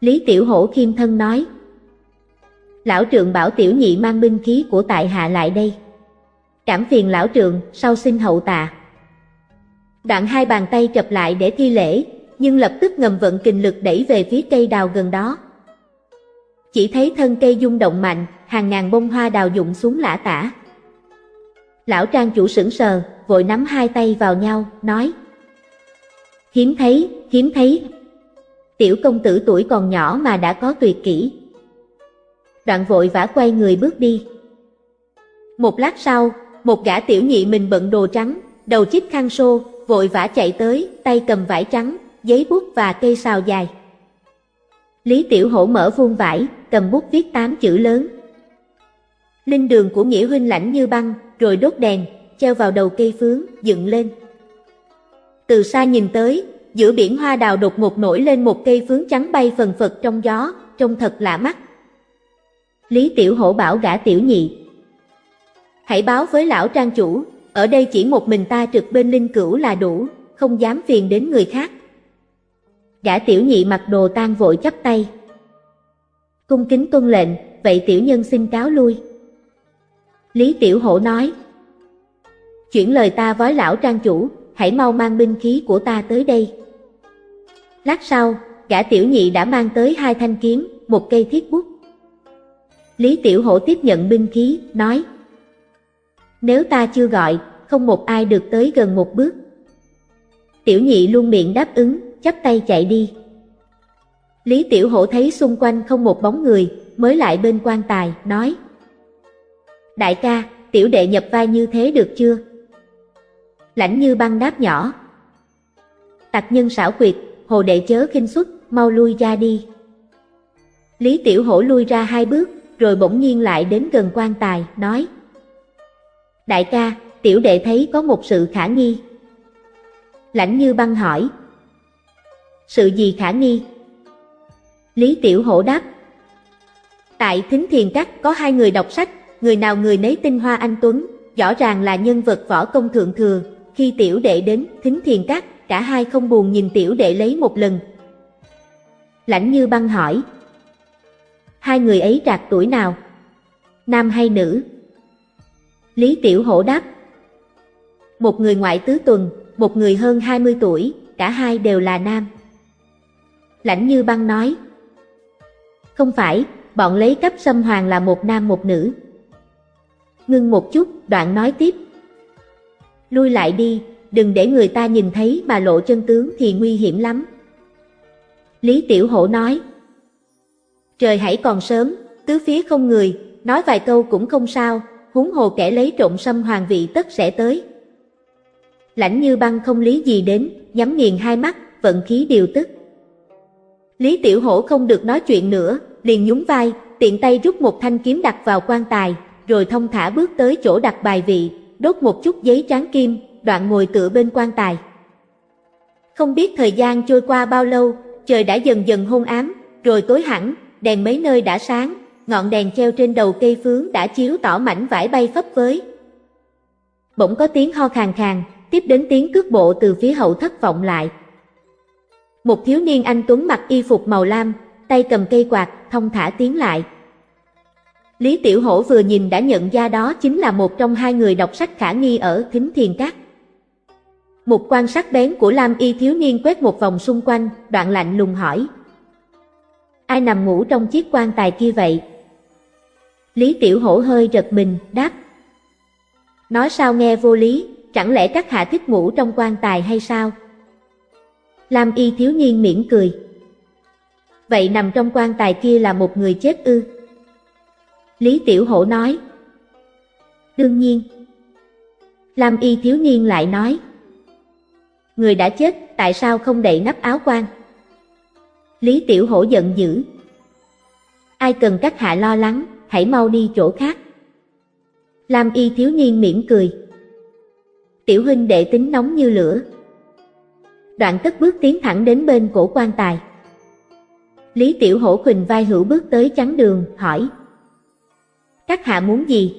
Speaker 1: Lý Tiểu Hổ khiêm thân nói. Lão trượng bảo tiểu nhị mang binh khí của tại hạ lại đây. Cảm phiền lão trượng, sau xin hậu tạ. Đoạn hai bàn tay chập lại để thi lễ, nhưng lập tức ngầm vận kình lực đẩy về phía cây đào gần đó. Chỉ thấy thân cây rung động mạnh, hàng ngàn bông hoa đào dụng xuống lã tả. Lão trang chủ sững sờ, vội nắm hai tay vào nhau, nói Hiếm thấy, hiếm thấy. Tiểu công tử tuổi còn nhỏ mà đã có tuyệt kỹ. Đoạn vội vã quay người bước đi. Một lát sau, một gã tiểu nhị mình bận đồ trắng, đầu chiếc khăn xô, vội vã chạy tới, tay cầm vải trắng, giấy bút và cây xào dài. Lý Tiểu Hổ mở vuông vải, cầm bút viết tám chữ lớn. Linh đường của Nghĩa huynh lạnh như băng, rồi đốt đèn, treo vào đầu cây phướng, dựng lên. Từ xa nhìn tới, giữa biển hoa đào đột ngột nổi lên một cây phướng trắng bay phần phật trong gió, trông thật lạ mắt. Lý Tiểu Hổ bảo gã tiểu nhị. Hãy báo với lão trang chủ, ở đây chỉ một mình ta trực bên linh cửu là đủ, không dám phiền đến người khác. Gã tiểu nhị mặc đồ tan vội chắp tay. Cung kính tuân lệnh, vậy tiểu nhân xin cáo lui. Lý Tiểu Hổ nói. Chuyển lời ta với lão trang chủ, hãy mau mang binh khí của ta tới đây. Lát sau, gã tiểu nhị đã mang tới hai thanh kiếm, một cây thiết bút. Lý Tiểu Hổ tiếp nhận binh khí, nói nếu ta chưa gọi, không một ai được tới gần một bước. Tiểu nhị luôn miệng đáp ứng, chắp tay chạy đi. Lý Tiểu Hổ thấy xung quanh không một bóng người, mới lại bên quan tài, nói Đại ca, tiểu đệ nhập vai như thế được chưa? Lãnh như băng đáp nhỏ. Tặc nhân xảo quyệt, hồ đệ chớ khinh xuất, mau lui ra đi. Lý Tiểu Hổ lui ra hai bước, rồi bỗng nhiên lại đến gần quan tài, nói. Đại ca, tiểu đệ thấy có một sự khả nghi. Lãnh như băng hỏi. Sự gì khả nghi? Lý Tiểu Hổ đáp. Tại Thính Thiền Các có hai người đọc sách, người nào người nấy tinh hoa anh Tuấn, rõ ràng là nhân vật võ công thượng thừa. Khi tiểu đệ đến Thính Thiền Các, cả hai không buồn nhìn tiểu đệ lấy một lần. Lãnh như băng hỏi. Hai người ấy trạc tuổi nào? Nam hay nữ? Lý Tiểu Hổ đáp. Một người ngoại tứ tuần, một người hơn 20 tuổi, cả hai đều là nam. Lãnh Như Băng nói. Không phải, bọn lấy cấp xâm hoàng là một nam một nữ. Ngưng một chút, đoạn nói tiếp. Lui lại đi, đừng để người ta nhìn thấy mà lộ chân tướng thì nguy hiểm lắm. Lý Tiểu Hổ nói. Trời hãy còn sớm, tứ phía không người, nói vài câu cũng không sao, huống hồ kẻ lấy trộm sâm hoàng vị tất sẽ tới. Lãnh như băng không lý gì đến, nhắm nghiền hai mắt, vận khí điều tức. Lý Tiểu Hổ không được nói chuyện nữa, liền nhún vai, tiện tay rút một thanh kiếm đặt vào quan tài, rồi thông thả bước tới chỗ đặt bài vị, đốt một chút giấy tráng kim, đoạn ngồi tựa bên quan tài. Không biết thời gian trôi qua bao lâu, trời đã dần dần hôn ám, rồi tối hẳn, đèn mấy nơi đã sáng, ngọn đèn treo trên đầu cây phướng đã chiếu tỏ mảnh vải bay phấp phới. Bỗng có tiếng ho khàn khàn, tiếp đến tiếng cước bộ từ phía hậu thất vọng lại. Một thiếu niên anh Tuấn mặc y phục màu lam, tay cầm cây quạt, thông thả tiến lại. Lý Tiểu Hổ vừa nhìn đã nhận ra đó chính là một trong hai người đọc sách khả nghi ở Thính Thiền Các. Một quan sát bén của Lam Y thiếu niên quét một vòng xung quanh, đoạn lạnh lùng hỏi. Ai nằm ngủ trong chiếc quan tài kia vậy? Lý Tiểu Hổ hơi giật mình, đáp. Nói sao nghe vô lý, chẳng lẽ các hạ thích ngủ trong quan tài hay sao? Lam y thiếu niên mỉm cười. Vậy nằm trong quan tài kia là một người chết ư? Lý Tiểu Hổ nói. Đương nhiên. Lam y thiếu niên lại nói. Người đã chết, tại sao không đậy nắp áo quan? Lý Tiểu Hổ giận dữ. Ai cần các hạ lo lắng, hãy mau đi chỗ khác. Lam y thiếu niên mỉm cười. Tiểu huynh đệ tính nóng như lửa. Đoạn tất bước tiến thẳng đến bên cổ quan tài. Lý Tiểu Hổ khuỳnh vai hữu bước tới chắn đường, hỏi. Các hạ muốn gì?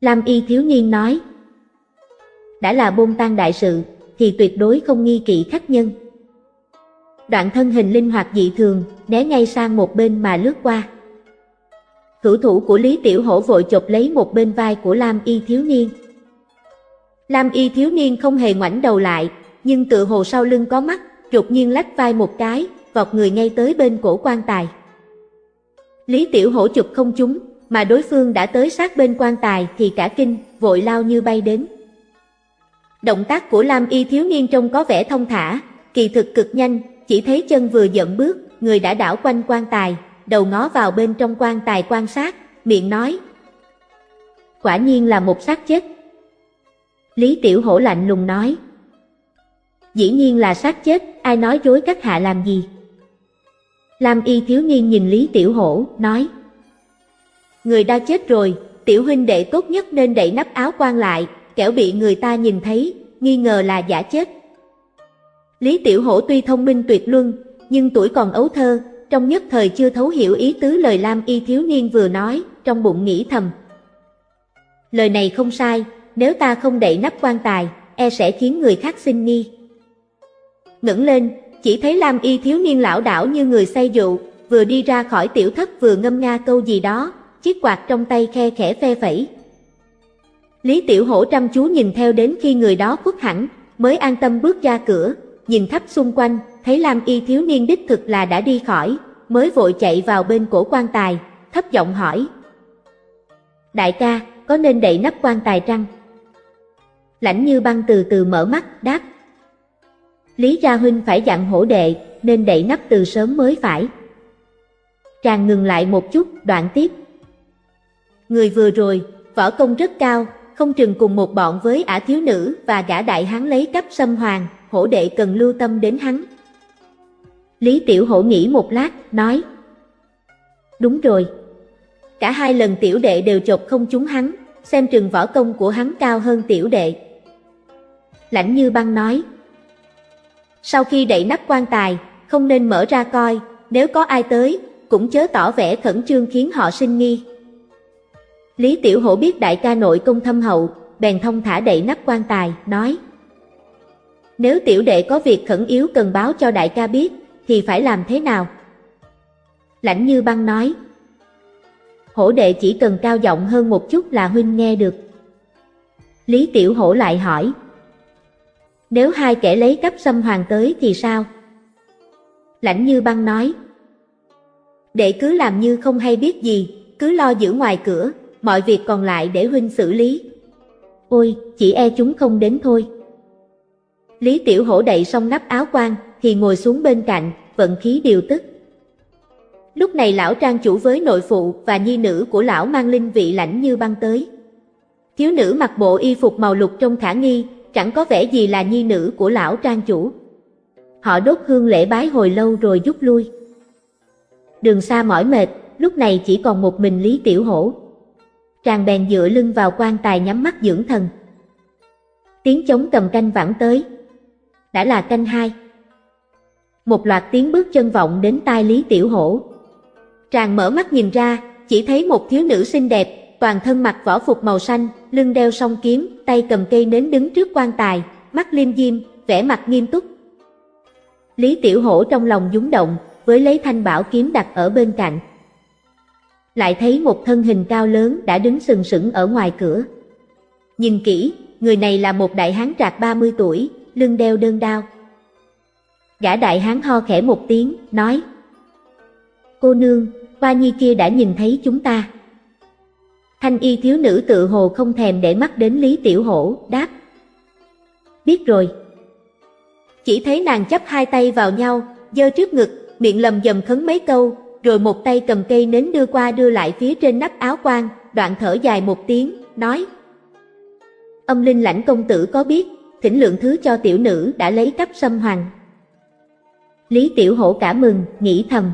Speaker 1: Lam y thiếu niên nói. Đã là bôn tan đại sự, thì tuyệt đối không nghi kỵ khách nhân. Đoạn thân hình linh hoạt dị thường, né ngay sang một bên mà lướt qua. Thủ thủ của Lý Tiểu Hổ vội chộp lấy một bên vai của Lam Y thiếu niên. Lam Y thiếu niên không hề ngoảnh đầu lại, nhưng tự hồ sau lưng có mắt, đột nhiên lách vai một cái, vọt người ngay tới bên cổ quan tài. Lý Tiểu Hổ chụp không trúng, mà đối phương đã tới sát bên quan tài thì cả kinh, vội lao như bay đến. Động tác của Lam Y thiếu niên trông có vẻ thông thả, kỳ thực cực nhanh, chỉ thấy chân vừa dậm bước, người đã đảo quanh quan tài, đầu ngó vào bên trong quan tài quan sát, miệng nói. Quả nhiên là một xác chết. Lý Tiểu Hổ lạnh lùng nói. Dĩ nhiên là xác chết, ai nói dối các hạ làm gì? Lam y thiếu niên nhìn Lý Tiểu Hổ, nói. Người đã chết rồi, tiểu huynh đệ tốt nhất nên đậy nắp áo quan lại, kẻo bị người ta nhìn thấy, nghi ngờ là giả chết. Lý Tiểu Hổ tuy thông minh tuyệt luân, nhưng tuổi còn ấu thơ, trong nhất thời chưa thấu hiểu ý tứ lời Lam Y thiếu niên vừa nói, trong bụng nghĩ thầm. Lời này không sai, nếu ta không đậy nắp quan tài, e sẽ khiến người khác sinh nghi. Ngẩng lên, chỉ thấy Lam Y thiếu niên lão đảo như người say rượu, vừa đi ra khỏi tiểu thất vừa ngâm nga câu gì đó, chiếc quạt trong tay khe khẽ phe phẩy. Lý Tiểu Hổ chăm chú nhìn theo đến khi người đó khuất hẳn, mới an tâm bước ra cửa, nhìn thấp xung quanh, thấy Lam Y thiếu niên đích thực là đã đi khỏi, mới vội chạy vào bên cổ quan tài, thấp giọng hỏi. Đại ca, có nên đậy nắp quan tài trăng? Lãnh như băng từ từ mở mắt, đáp. Lý Gia Huynh phải dặn hổ đệ, nên đậy nắp từ sớm mới phải. Tràng ngừng lại một chút, đoạn tiếp. Người vừa rồi, võ công rất cao, không chừng cùng một bọn với ả thiếu nữ và gã đại hán lấy cấp xâm hoàng, hổ đệ cần lưu tâm đến hắn. Lý Tiểu Hổ nghĩ một lát, nói Đúng rồi. Cả hai lần tiểu đệ đều chộp không trúng hắn, xem chừng võ công của hắn cao hơn tiểu đệ. Lãnh như băng nói Sau khi đậy nắp quan tài, không nên mở ra coi, nếu có ai tới, cũng chớ tỏ vẻ khẩn trương khiến họ sinh nghi. Lý Tiểu Hổ biết đại ca nội công thâm hậu, bèn thông thả đậy nắp quan tài, nói Nếu tiểu đệ có việc khẩn yếu cần báo cho đại ca biết, thì phải làm thế nào? Lãnh như băng nói Hổ đệ chỉ cần cao giọng hơn một chút là huynh nghe được. Lý Tiểu Hổ lại hỏi Nếu hai kẻ lấy cấp xâm hoàng tới thì sao? Lãnh như băng nói Đệ cứ làm như không hay biết gì, cứ lo giữ ngoài cửa, mọi việc còn lại để huynh xử lý. Ôi, chỉ e chúng không đến thôi. Lý Tiểu Hổ đậy xong nắp áo quan, thì ngồi xuống bên cạnh, vận khí điều tức. Lúc này lão trang chủ với nội phụ và nhi nữ của lão mang linh vị lãnh như băng tới. Thiếu nữ mặc bộ y phục màu lục trông khả nghi, chẳng có vẻ gì là nhi nữ của lão trang chủ. Họ đốt hương lễ bái hồi lâu rồi rút lui. Đường xa mỏi mệt, lúc này chỉ còn một mình Lý Tiểu Hổ. Tràng bèn dựa lưng vào quan tài nhắm mắt dưỡng thần. Tiếng chống cầm canh vẳng tới. Đã là canh hai. Một loạt tiếng bước chân vọng đến tai Lý Tiểu Hổ. Tràng mở mắt nhìn ra, chỉ thấy một thiếu nữ xinh đẹp, toàn thân mặc võ phục màu xanh, lưng đeo song kiếm, tay cầm cây nến đứng trước quan tài, mắt liêm diêm, vẻ mặt nghiêm túc. Lý Tiểu Hổ trong lòng dúng động, với lấy thanh bảo kiếm đặt ở bên cạnh. Lại thấy một thân hình cao lớn đã đứng sừng sững ở ngoài cửa. Nhìn kỹ, người này là một đại hán trạc 30 tuổi, lưng đeo đơn đao. Gã đại hán ho khẽ một tiếng, nói Cô nương, Hoa Nhi kia đã nhìn thấy chúng ta. Thanh y thiếu nữ tự hồ không thèm để mắt đến Lý Tiểu Hổ, đáp. Biết rồi. Chỉ thấy nàng chấp hai tay vào nhau, giơ trước ngực, miệng lầm dầm khấn mấy câu, rồi một tay cầm cây nến đưa qua đưa lại phía trên nắp áo quan, đoạn thở dài một tiếng, nói Âm linh lãnh công tử có biết, thỉnh lượng thứ cho tiểu nữ đã lấy cắp xâm hoàng. Lý tiểu hổ cả mừng, nghĩ thầm.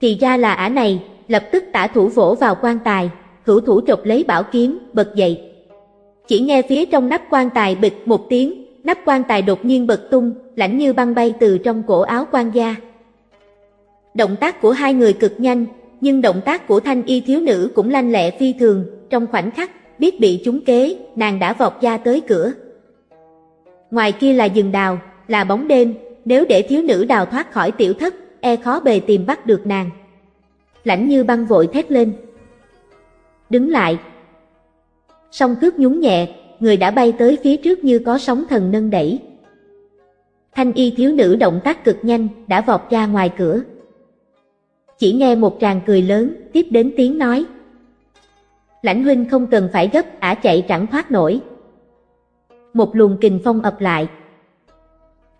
Speaker 1: Thì ra là ả này, lập tức tả thủ vỗ vào quan tài, hữu thủ trục lấy bảo kiếm, bật dậy. Chỉ nghe phía trong nắp quan tài bịch một tiếng, nắp quan tài đột nhiên bật tung, lãnh như băng bay từ trong cổ áo quan gia. Động tác của hai người cực nhanh, nhưng động tác của thanh y thiếu nữ cũng lanh lẹ phi thường, trong khoảnh khắc, biết bị chúng kế, nàng đã vọt ra tới cửa. Ngoài kia là rừng đào, là bóng đêm, nếu để thiếu nữ đào thoát khỏi tiểu thất, e khó bề tìm bắt được nàng. Lãnh như băng vội thét lên. Đứng lại. Song cước nhún nhẹ, người đã bay tới phía trước như có sóng thần nâng đẩy. Thanh y thiếu nữ động tác cực nhanh, đã vọt ra ngoài cửa. Chỉ nghe một tràng cười lớn, tiếp đến tiếng nói. Lãnh huynh không cần phải gấp, ả chạy chẳng thoát nổi. Một luồng kình phong ập lại.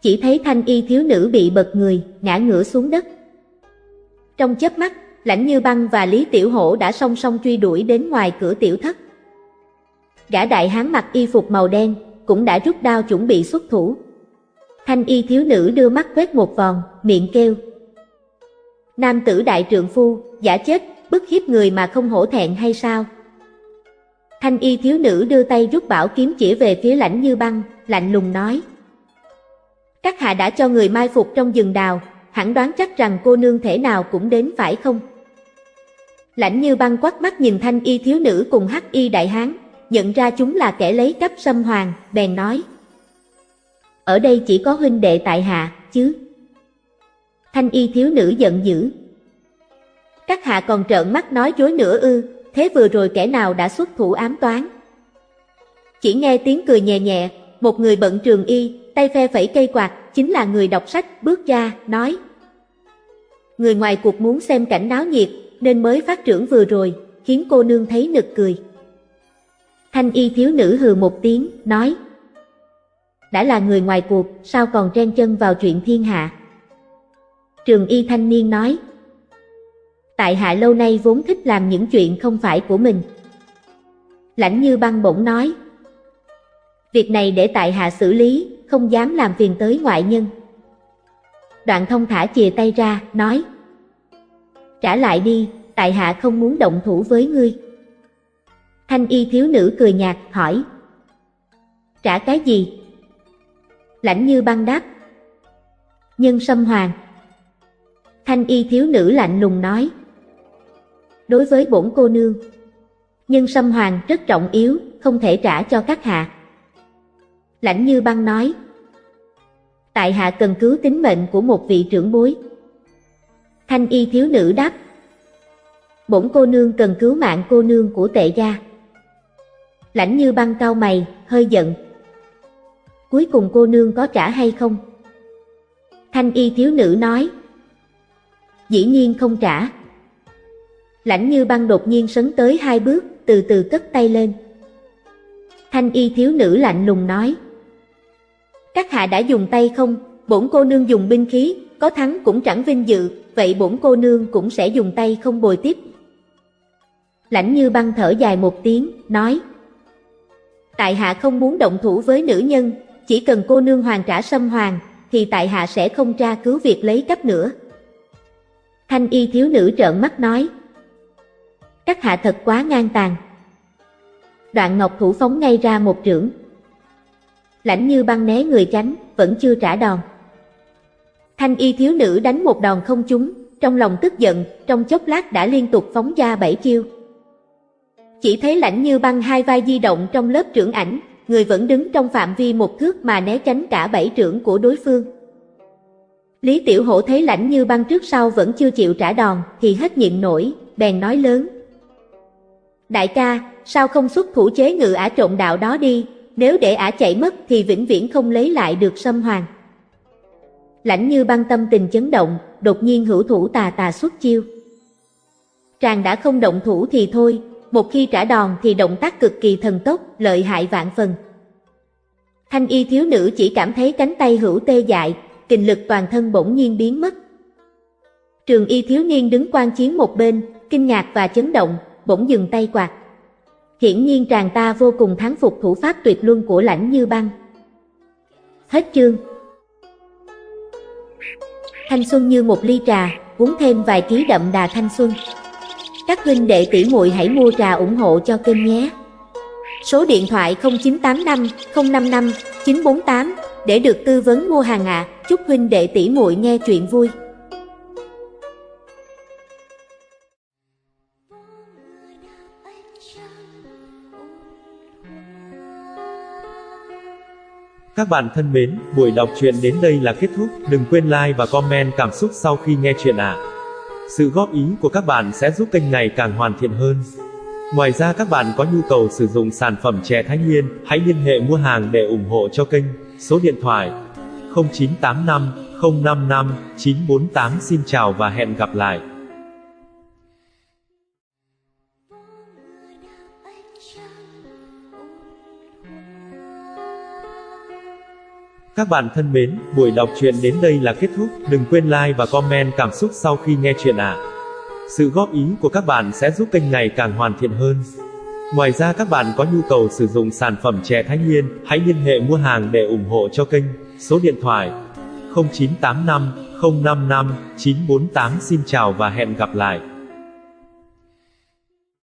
Speaker 1: Chỉ thấy thanh y thiếu nữ bị bật người, ngã ngửa xuống đất. Trong chớp mắt, Lãnh Như Băng và Lý Tiểu Hổ đã song song truy đuổi đến ngoài cửa tiểu thất. Gã đại hán mặc y phục màu đen, cũng đã rút đao chuẩn bị xuất thủ. Thanh y thiếu nữ đưa mắt quét một vòng, miệng kêu. Nam tử đại trượng phu, giả chết, bức hiếp người mà không hổ thẹn hay sao? Thanh y thiếu nữ đưa tay rút bảo kiếm chỉ về phía lãnh như băng, lạnh lùng nói. Các hạ đã cho người mai phục trong rừng đào, hẳn đoán chắc rằng cô nương thể nào cũng đến phải không? Lãnh như băng quát mắt nhìn thanh y thiếu nữ cùng hắc y đại hán, nhận ra chúng là kẻ lấy cấp xâm hoàng, bèn nói. Ở đây chỉ có huynh đệ tại hạ, chứ. Thanh y thiếu nữ giận dữ. Các hạ còn trợn mắt nói dối nữa ư, thế vừa rồi kẻ nào đã xuất thủ ám toán. Chỉ nghe tiếng cười nhẹ nhẹ, một người bận trường y, tay phe phẩy cây quạt, chính là người đọc sách, bước ra, nói. Người ngoài cuộc muốn xem cảnh náo nhiệt, nên mới phát trưởng vừa rồi, khiến cô nương thấy nực cười. Thanh y thiếu nữ hừ một tiếng, nói Đã là người ngoài cuộc, sao còn chen chân vào chuyện thiên hạ? Trường y thanh niên nói Tại hạ lâu nay vốn thích làm những chuyện không phải của mình. Lãnh như băng bỗng nói. Việc này để tại hạ xử lý, không dám làm phiền tới ngoại nhân. Đoạn thông thả chìa tay ra, nói. Trả lại đi, tại hạ không muốn động thủ với ngươi. Thanh y thiếu nữ cười nhạt, hỏi. Trả cái gì? Lãnh như băng đáp. Nhân sâm hoàng. Thanh y thiếu nữ lạnh lùng nói. Đối với bổn cô nương, nhân sâm hoàng rất trọng yếu, không thể trả cho các hạ. Lãnh như băng nói. Tại hạ cần cứu tính mệnh của một vị trưởng bối. Thanh y thiếu nữ đáp. Bổn cô nương cần cứu mạng cô nương của tệ gia. Lãnh như băng cao mày, hơi giận. Cuối cùng cô nương có trả hay không? Thanh y thiếu nữ nói. Dĩ nhiên không trả. Lãnh như băng đột nhiên sấn tới hai bước, từ từ cất tay lên. Thanh y thiếu nữ lạnh lùng nói. Các hạ đã dùng tay không, bổn cô nương dùng binh khí, có thắng cũng chẳng vinh dự, vậy bổn cô nương cũng sẽ dùng tay không bồi tiếp. Lãnh như băng thở dài một tiếng, nói. Tại hạ không muốn động thủ với nữ nhân, chỉ cần cô nương hoàn trả sâm hoàng, thì tại hạ sẽ không tra cứu việc lấy cấp nữa. Thanh y thiếu nữ trợn mắt nói. Các hạ thật quá ngang tàn. Đoạn ngọc thủ phóng ngay ra một trưởng. Lãnh như băng né người tránh, vẫn chưa trả đòn. Thanh y thiếu nữ đánh một đòn không trúng, trong lòng tức giận, trong chốc lát đã liên tục phóng ra bảy chiêu. Chỉ thấy lãnh như băng hai vai di động trong lớp trưởng ảnh, người vẫn đứng trong phạm vi một thước mà né tránh cả bảy trưởng của đối phương. Lý Tiểu Hổ thấy lãnh như băng trước sau vẫn chưa chịu trả đòn, thì hết nhịn nổi, bèn nói lớn. Đại ca, sao không xuất thủ chế ngự ả trộn đạo đó đi, nếu để ả chạy mất thì vĩnh viễn không lấy lại được sâm hoàng. Lãnh như băng tâm tình chấn động, đột nhiên hữu thủ tà tà xuất chiêu. Tràng đã không động thủ thì thôi, một khi trả đòn thì động tác cực kỳ thần tốc, lợi hại vạn phần. Thanh y thiếu nữ chỉ cảm thấy cánh tay hữu tê dại, kinh lực toàn thân bỗng nhiên biến mất. Trường y thiếu niên đứng quan chiến một bên, kinh ngạc và chấn động, bỗng dừng tay quạt. Hiển nhiên chàng ta vô cùng thắng phục thủ pháp tuyệt luân của lãnh như băng. Hết chương. Thanh xuân như một ly trà, uống thêm vài ký đậm đà thanh xuân. Các huynh đệ tỷ muội hãy mua trà ủng hộ cho kênh nhé. Số điện thoại 0985 055 948 để được tư vấn mua hàng ạ. Chúc huynh đệ tỷ muội nghe chuyện vui.
Speaker 2: Các bạn thân mến, buổi đọc truyện đến đây là kết thúc, đừng quên like và comment cảm xúc sau khi nghe chuyện ạ. À. Sự góp ý của các bạn sẽ giúp kênh ngày càng hoàn thiện hơn. Ngoài ra các bạn có nhu cầu sử dụng sản phẩm chè Thái Nguyên, hãy liên hệ mua hàng để ủng hộ cho kênh. Số điện thoại 0985 055 948 Xin chào và hẹn gặp lại. Các bạn thân mến, buổi đọc truyện đến đây là kết thúc, đừng quên like và comment cảm xúc sau khi nghe chuyện ạ. À. Sự góp ý của các bạn sẽ giúp kênh ngày càng hoàn thiện hơn. Ngoài ra các bạn có nhu cầu sử dụng sản phẩm chè Thái Nguyên, hãy liên hệ mua hàng để ủng hộ cho kênh. Số điện thoại 0985 055 948 Xin chào và hẹn gặp lại.